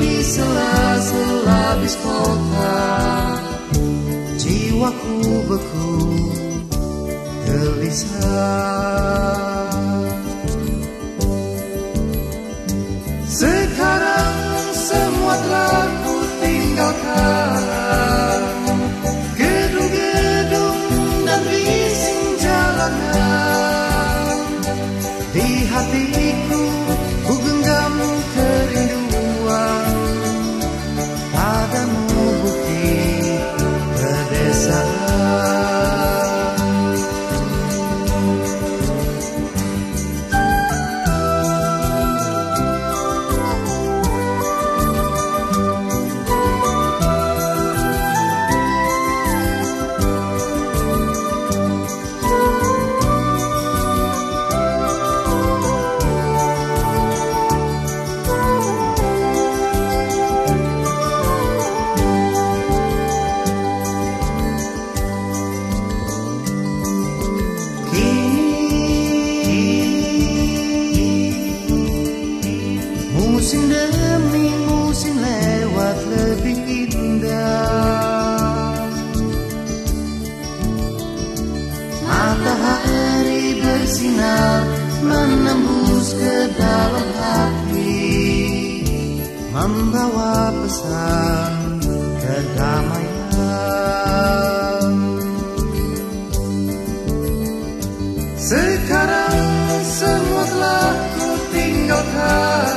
di sela-sela kota Jiwaku beku gelisah. Sekarang semua telah Musim demi musim lewat lebih indah. Matahari bersinar menembus ke dalam hati Membawa pesan kedamaian. Sekarang semua telah ku tinggalkan